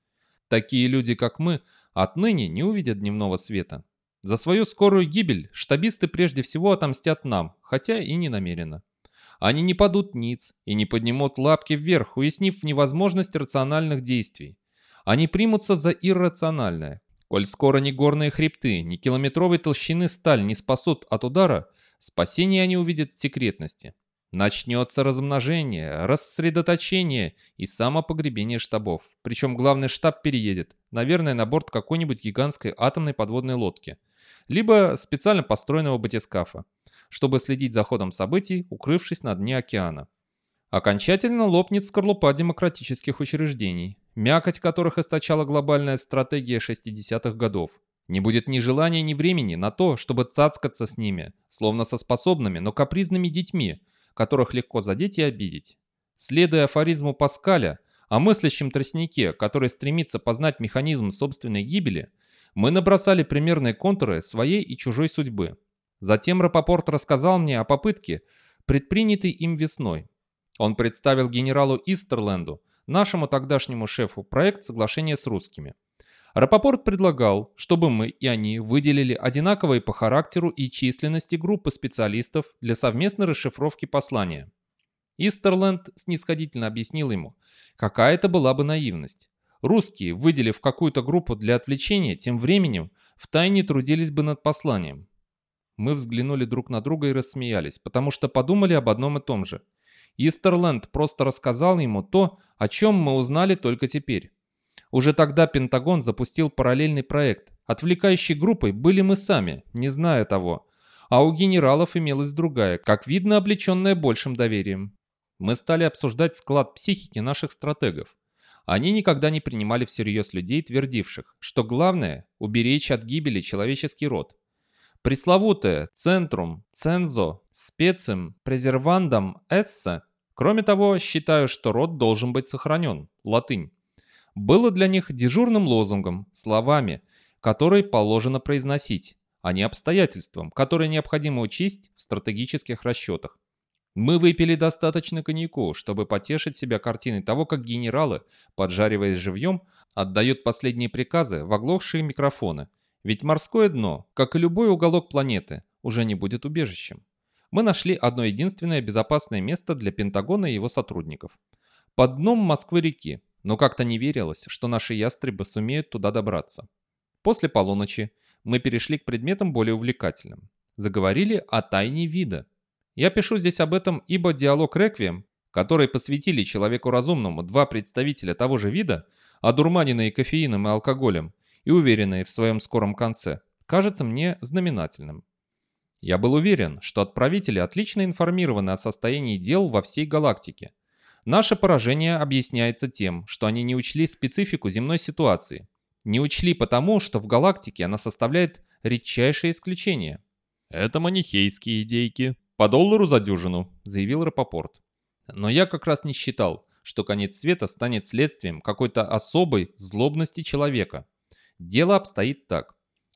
Такие люди, как мы, отныне не увидят дневного света. За свою скорую гибель штабисты прежде всего отомстят нам, хотя и не намеренно. Они не падут ниц и не поднимут лапки вверх, уяснив невозможность рациональных действий. Они примутся за иррациональное. Коль скоро ни горные хребты, ни километровой толщины сталь не спасут от удара, спасение они увидят в секретности. Начнется размножение, рассредоточение и самопогребение штабов. Причем главный штаб переедет, наверное, на борт какой-нибудь гигантской атомной подводной лодки. Либо специально построенного батискафа, чтобы следить за ходом событий, укрывшись на дне океана. Окончательно лопнет скорлупа демократических учреждений, мякоть которых источала глобальная стратегия 60-х годов. Не будет ни желания, ни времени на то, чтобы цацкаться с ними, словно со способными, но капризными детьми – которых легко задеть и обидеть. Следуя афоризму Паскаля о мыслящем тростнике, который стремится познать механизм собственной гибели, мы набросали примерные контуры своей и чужой судьбы. Затем Рапопорт рассказал мне о попытке, предпринятой им весной. Он представил генералу Истерленду, нашему тогдашнему шефу, проект соглашения с русскими. Рапопорт предлагал, чтобы мы и они выделили одинаковые по характеру и численности группы специалистов для совместной расшифровки послания. Истерленд снисходительно объяснил ему, какая это была бы наивность. Русские, выделив какую-то группу для отвлечения, тем временем втайне трудились бы над посланием. Мы взглянули друг на друга и рассмеялись, потому что подумали об одном и том же. Истерленд просто рассказал ему то, о чем мы узнали только теперь. Уже тогда Пентагон запустил параллельный проект. Отвлекающей группой были мы сами, не зная того. А у генералов имелась другая, как видно, облеченная большим доверием. Мы стали обсуждать склад психики наших стратегов. Они никогда не принимали всерьез людей, твердивших, что главное – уберечь от гибели человеческий род. Пресловутое «центрум», «цензо», «специм», «презервандам», «эссе» Кроме того, считаю, что род должен быть сохранен. Латынь. Было для них дежурным лозунгом, словами, которые положено произносить, а не обстоятельством, которые необходимо учесть в стратегических расчетах. Мы выпили достаточно коньяку, чтобы потешить себя картиной того, как генералы, поджариваясь живьем, отдают последние приказы в оглохшие микрофоны. Ведь морское дно, как и любой уголок планеты, уже не будет убежищем. Мы нашли одно единственное безопасное место для Пентагона и его сотрудников. Под дном Москвы-реки, но как-то не верилось, что наши ястребы сумеют туда добраться. После полуночи мы перешли к предметам более увлекательным. Заговорили о тайне вида. Я пишу здесь об этом, ибо диалог «Реквием», который посвятили человеку разумному два представителя того же вида, одурманенные кофеином и алкоголем и уверенные в своем скором конце, кажется мне знаменательным. Я был уверен, что отправители отлично информированы о состоянии дел во всей галактике. Наше поражение объясняется тем, что они не учли специфику земной ситуации. Не учли потому, что в галактике она составляет редчайшее исключение. «Это манихейские идейки», «По доллару за дюжину», — заявил Рапопорт. Но я как раз не считал, что конец света станет следствием какой-то особой злобности человека. Дело обстоит так.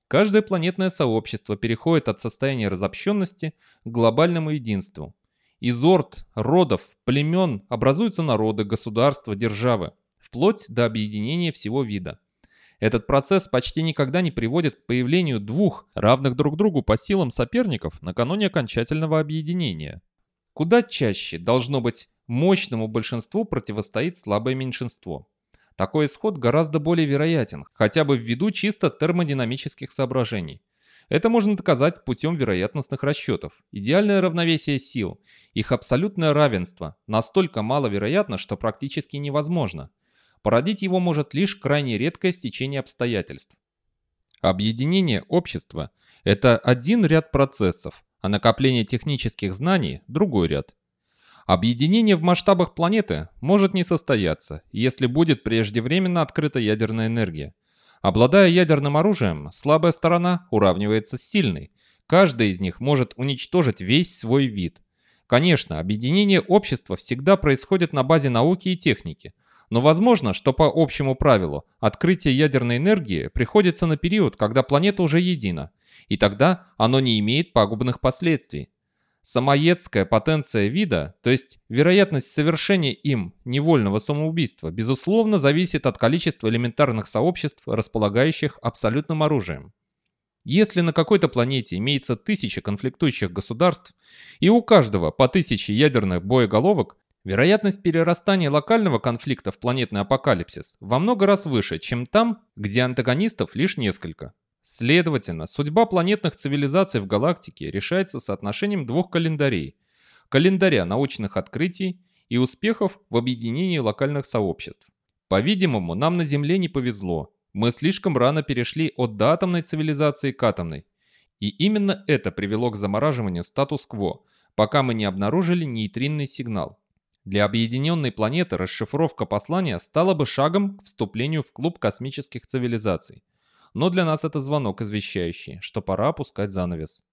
Каждое планетное сообщество переходит от состояния разобщенности к глобальному единству. Из орд, родов, племен образуются народы, государства, державы, вплоть до объединения всего вида. Этот процесс почти никогда не приводит к появлению двух, равных друг другу по силам соперников накануне окончательного объединения. Куда чаще, должно быть, мощному большинству противостоит слабое меньшинство. Такой исход гораздо более вероятен, хотя бы ввиду чисто термодинамических соображений. Это можно доказать путем вероятностных расчетов. Идеальное равновесие сил, их абсолютное равенство настолько маловероятно, что практически невозможно. Породить его может лишь крайне редкое стечение обстоятельств. Объединение общества – это один ряд процессов, а накопление технических знаний – другой ряд. Объединение в масштабах планеты может не состояться, если будет преждевременно открыта ядерная энергия. Обладая ядерным оружием, слабая сторона уравнивается с сильной. Каждая из них может уничтожить весь свой вид. Конечно, объединение общества всегда происходит на базе науки и техники – но возможно, что по общему правилу открытие ядерной энергии приходится на период, когда планета уже едина, и тогда оно не имеет пагубных последствий. Самоедская потенция вида, то есть вероятность совершения им невольного самоубийства, безусловно зависит от количества элементарных сообществ, располагающих абсолютным оружием. Если на какой-то планете имеется тысяча конфликтующих государств, и у каждого по тысяче ядерных боеголовок, Вероятность перерастания локального конфликта в планетный апокалипсис во много раз выше, чем там, где антагонистов лишь несколько. Следовательно, судьба планетных цивилизаций в галактике решается соотношением двух календарей. Календаря научных открытий и успехов в объединении локальных сообществ. По-видимому, нам на Земле не повезло. Мы слишком рано перешли от доатомной цивилизации к атомной. И именно это привело к замораживанию статус-кво, пока мы не обнаружили нейтринный сигнал. Для объединенной планеты расшифровка послания стала бы шагом к вступлению в клуб космических цивилизаций. Но для нас это звонок извещающий, что пора опускать занавес.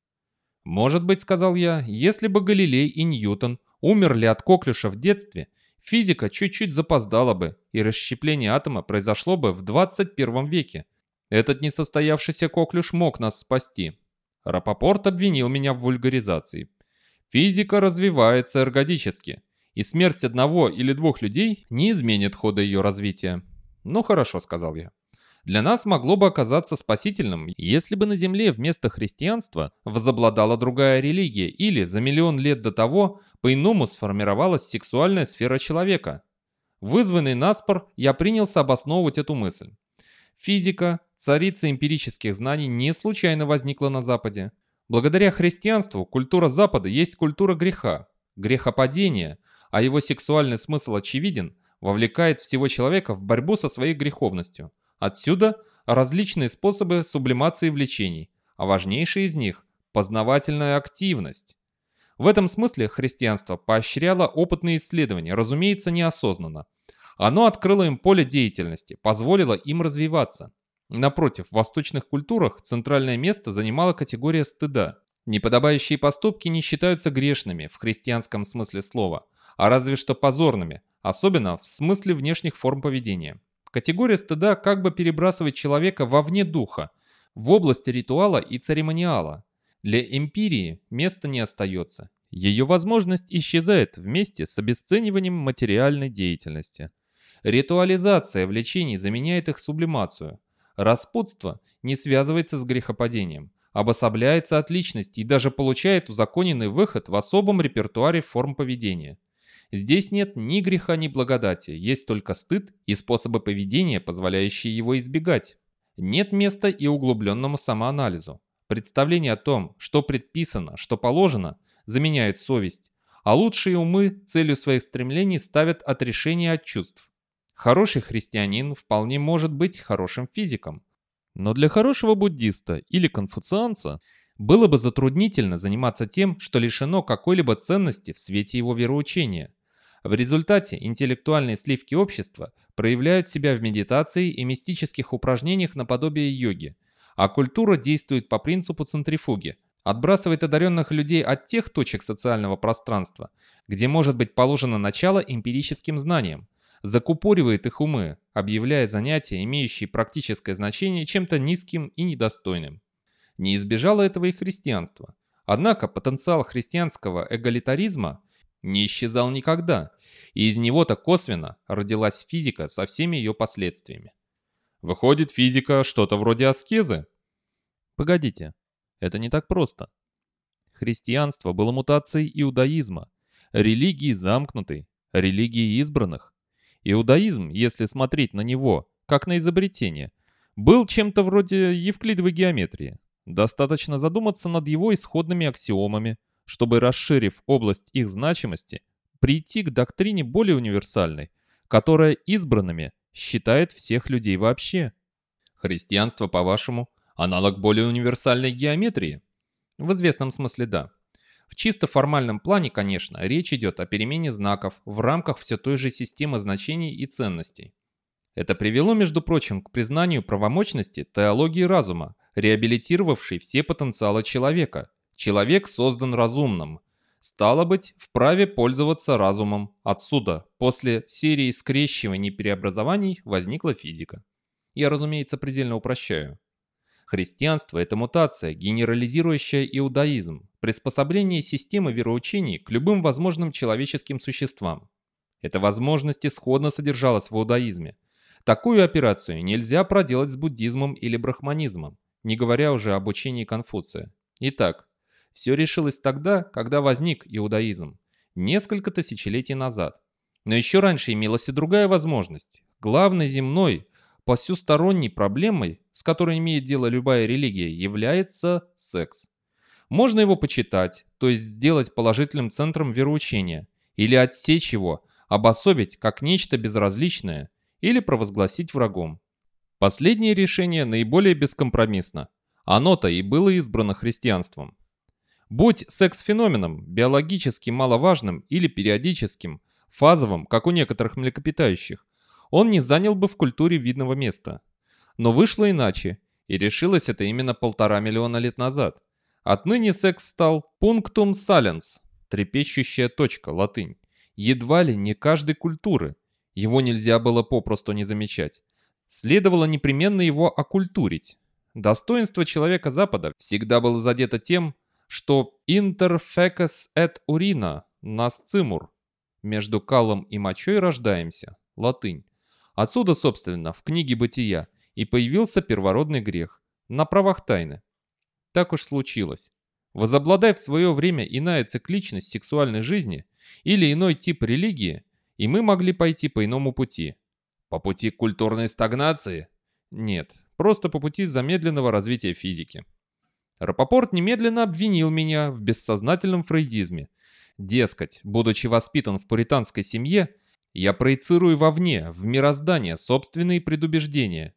«Может быть, — сказал я, — если бы Галилей и Ньютон умерли от коклюша в детстве, физика чуть-чуть запоздала бы, и расщепление атома произошло бы в 21 веке. Этот несостоявшийся коклюш мог нас спасти». Рапопорт обвинил меня в вульгаризации. Физика развивается эргодически и смерть одного или двух людей не изменит хода ее развития. «Ну хорошо», — сказал я. Для нас могло бы оказаться спасительным, если бы на Земле вместо христианства возобладала другая религия или за миллион лет до того по-иному сформировалась сексуальная сфера человека. Вызванный наспор, я принялся обосновывать эту мысль. Физика, царица эмпирических знаний, не случайно возникла на Западе. Благодаря христианству культура Запада есть культура греха, грехопадения, а его сексуальный смысл очевиден, вовлекает всего человека в борьбу со своей греховностью. Отсюда различные способы сублимации влечений, а важнейший из них – познавательная активность. В этом смысле христианство поощряло опытные исследования, разумеется, неосознанно. Оно открыло им поле деятельности, позволило им развиваться. Напротив, в восточных культурах центральное место занимала категория стыда. Неподобающие поступки не считаются грешными в христианском смысле слова – а разве что позорными, особенно в смысле внешних форм поведения. Категория стыда как бы перебрасывает человека вовне духа, в область ритуала и церемониала. Для эмпирии места не остается. Ее возможность исчезает вместе с обесцениванием материальной деятельности. Ритуализация влечений заменяет их сублимацию. Распутство не связывается с грехопадением, обособляется от личности и даже получает узаконенный выход в особом репертуаре форм поведения. Здесь нет ни греха, ни благодати, есть только стыд и способы поведения, позволяющие его избегать. Нет места и углубленному самоанализу. Представление о том, что предписано, что положено, заменяет совесть, а лучшие умы целью своих стремлений ставят отрешение от чувств. Хороший христианин вполне может быть хорошим физиком. Но для хорошего буддиста или конфуцианца было бы затруднительно заниматься тем, что лишено какой-либо ценности в свете его вероучения. В результате интеллектуальные сливки общества проявляют себя в медитации и мистических упражнениях наподобие йоги, а культура действует по принципу центрифуги, отбрасывает одаренных людей от тех точек социального пространства, где может быть положено начало эмпирическим знаниям, закупоривает их умы, объявляя занятия, имеющие практическое значение, чем-то низким и недостойным. Не избежало этого и христианство. Однако потенциал христианского эгалитаризма не исчезал никогда, и из него-то косвенно родилась физика со всеми ее последствиями. Выходит, физика что-то вроде аскезы? Погодите, это не так просто. Христианство было мутацией иудаизма, религии замкнутой, религии избранных. Иудаизм, если смотреть на него, как на изобретение, был чем-то вроде евклидовой геометрии. Достаточно задуматься над его исходными аксиомами, чтобы, расширив область их значимости, прийти к доктрине более универсальной, которая избранными считает всех людей вообще. Христианство, по-вашему, аналог более универсальной геометрии? В известном смысле да. В чисто формальном плане, конечно, речь идет о перемене знаков в рамках все той же системы значений и ценностей. Это привело, между прочим, к признанию правомочности теологии разума, реабилитировавшей все потенциалы человека, Человек создан разумным. Стало быть, вправе пользоваться разумом. Отсюда, после серии скрещиваний преобразований, возникла физика. Я, разумеется, предельно упрощаю. Христианство – это мутация, генерализирующая иудаизм, приспособление системы вероучений к любым возможным человеческим существам. Эта возможность исходно содержалась в иудаизме. Такую операцию нельзя проделать с буддизмом или брахманизмом, не говоря уже об учении Конфуция. Итак, все решилось тогда, когда возник иудаизм, несколько тысячелетий назад. Но еще раньше имелась и другая возможность. Главной земной, посюсторонней проблемой, с которой имеет дело любая религия, является секс. Можно его почитать, то есть сделать положительным центром вероучения, или отсечь его, обособить как нечто безразличное, или провозгласить врагом. Последнее решение наиболее бескомпромиссно. Оно-то и было избрано христианством. Будь секс-феноменом, биологически маловажным или периодическим, фазовым, как у некоторых млекопитающих, он не занял бы в культуре видного места. Но вышло иначе, и решилось это именно полтора миллиона лет назад. Отныне секс стал пунктум саленс, трепещущая точка, латынь. Едва ли не каждой культуры. Его нельзя было попросту не замечать. Следовало непременно его окультурить. Достоинство человека Запада всегда было задето тем, что «interfecus et urina» цимур. Между калом и мочой рождаемся. Латынь. Отсюда, собственно, в книге «Бытия» и появился первородный грех. На правах тайны. Так уж случилось. Возобладай в свое время иная цикличность сексуальной жизни или иной тип религии, и мы могли пойти по иному пути. По пути культурной стагнации? Нет, просто по пути замедленного развития физики. Рапопорт немедленно обвинил меня в бессознательном фрейдизме. Дескать, будучи воспитан в пуританской семье, я проецирую вовне, в мироздание, собственные предубеждения.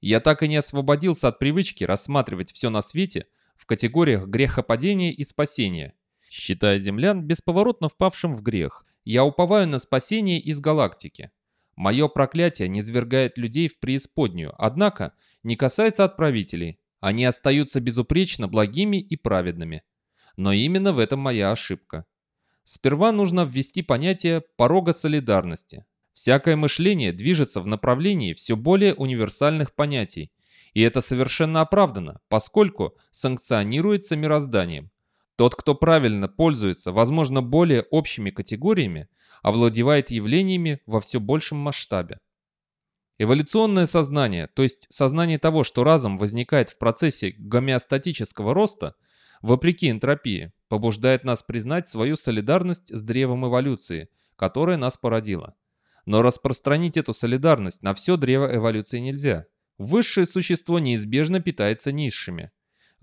Я так и не освободился от привычки рассматривать все на свете в категориях грехопадения и спасения. Считая землян бесповоротно впавшим в грех, я уповаю на спасение из галактики. Мое проклятие не свергает людей в преисподнюю, однако не касается отправителей, они остаются безупречно благими и праведными. Но именно в этом моя ошибка. Сперва нужно ввести понятие порога солидарности. Всякое мышление движется в направлении все более универсальных понятий, и это совершенно оправдано, поскольку санкционируется мирозданием. Тот, кто правильно пользуется, возможно, более общими категориями, овладевает явлениями во все большем масштабе. Эволюционное сознание, то есть сознание того, что разум возникает в процессе гомеостатического роста, вопреки энтропии, побуждает нас признать свою солидарность с древом эволюции, которая нас породила. Но распространить эту солидарность на все древо эволюции нельзя. Высшее существо неизбежно питается низшими.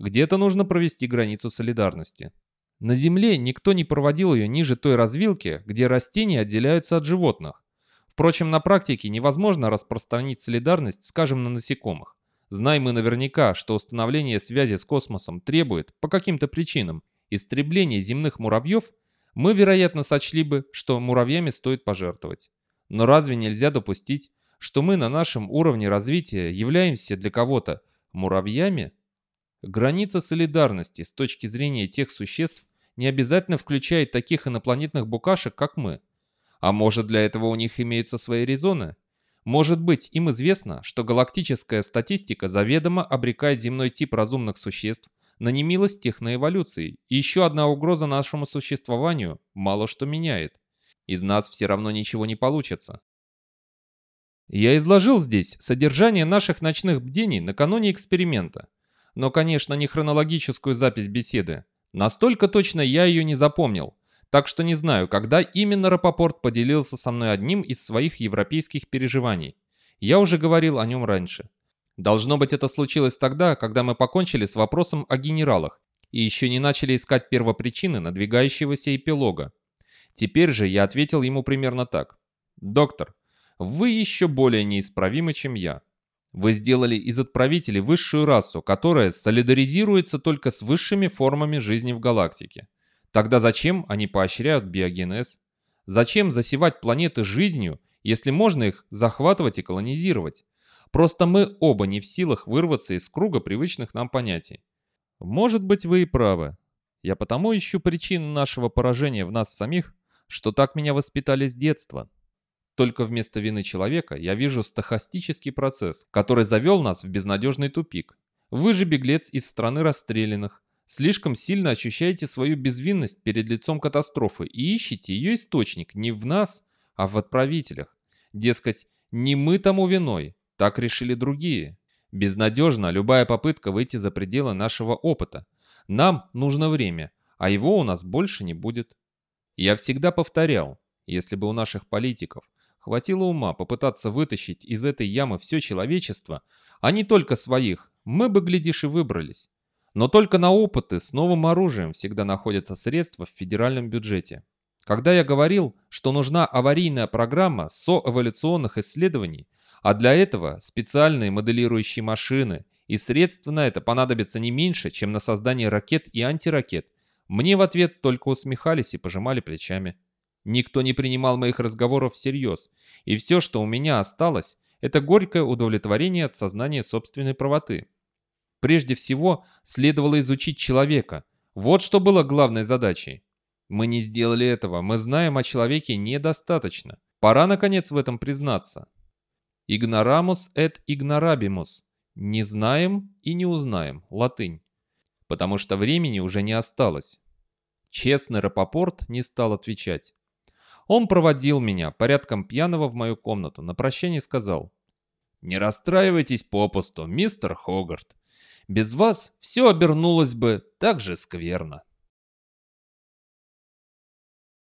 Где-то нужно провести границу солидарности. На Земле никто не проводил ее ниже той развилки, где растения отделяются от животных. Впрочем, на практике невозможно распространить солидарность, скажем, на насекомых. Знаем мы наверняка, что установление связи с космосом требует, по каким-то причинам, истребления земных муравьев, мы, вероятно, сочли бы, что муравьями стоит пожертвовать. Но разве нельзя допустить, что мы на нашем уровне развития являемся для кого-то муравьями? Граница солидарности с точки зрения тех существ не обязательно включает таких инопланетных букашек, как мы. А может для этого у них имеются свои резоны? Может быть, им известно, что галактическая статистика заведомо обрекает земной тип разумных существ на немилость техноэволюции, и еще одна угроза нашему существованию мало что меняет. Из нас все равно ничего не получится. Я изложил здесь содержание наших ночных бдений накануне эксперимента. Но, конечно, не хронологическую запись беседы. Настолько точно я ее не запомнил. Так что не знаю, когда именно Рапопорт поделился со мной одним из своих европейских переживаний. Я уже говорил о нем раньше. Должно быть, это случилось тогда, когда мы покончили с вопросом о генералах и еще не начали искать первопричины надвигающегося эпилога. Теперь же я ответил ему примерно так. «Доктор, вы еще более неисправимы, чем я. Вы сделали из отправителей высшую расу, которая солидаризируется только с высшими формами жизни в галактике. Тогда зачем они поощряют биогенез? Зачем засевать планеты жизнью, если можно их захватывать и колонизировать? Просто мы оба не в силах вырваться из круга привычных нам понятий. Может быть, вы и правы. Я потому ищу причины нашего поражения в нас самих, что так меня воспитали с детства. Только вместо вины человека я вижу стахастический процесс, который завел нас в безнадежный тупик. Вы же беглец из страны расстрелянных, слишком сильно ощущаете свою безвинность перед лицом катастрофы и ищете ее источник не в нас, а в отправителях. Дескать, не мы тому виной, так решили другие. Безнадежна любая попытка выйти за пределы нашего опыта. Нам нужно время, а его у нас больше не будет. Я всегда повторял, если бы у наших политиков хватило ума попытаться вытащить из этой ямы все человечество, а не только своих, мы бы, глядишь, и выбрались. Но только на опыты с новым оружием всегда находятся средства в федеральном бюджете. Когда я говорил, что нужна аварийная программа соэволюционных исследований, а для этого специальные моделирующие машины и средств на это понадобится не меньше, чем на создание ракет и антиракет, мне в ответ только усмехались и пожимали плечами. Никто не принимал моих разговоров всерьез, и все, что у меня осталось, это горькое удовлетворение от сознания собственной правоты. Прежде всего, следовало изучить человека. Вот что было главной задачей. Мы не сделали этого, мы знаем о человеке недостаточно. Пора, наконец, в этом признаться. Ignoramus et ignorabimus. Не знаем и не узнаем. Латынь. Потому что времени уже не осталось. Честный Рапопорт не стал отвечать. Он проводил меня, порядком пьяного, в мою комнату. На прощание сказал. «Не расстраивайтесь попусту, мистер Хогарт. Без вас все обернулось бы так же скверно.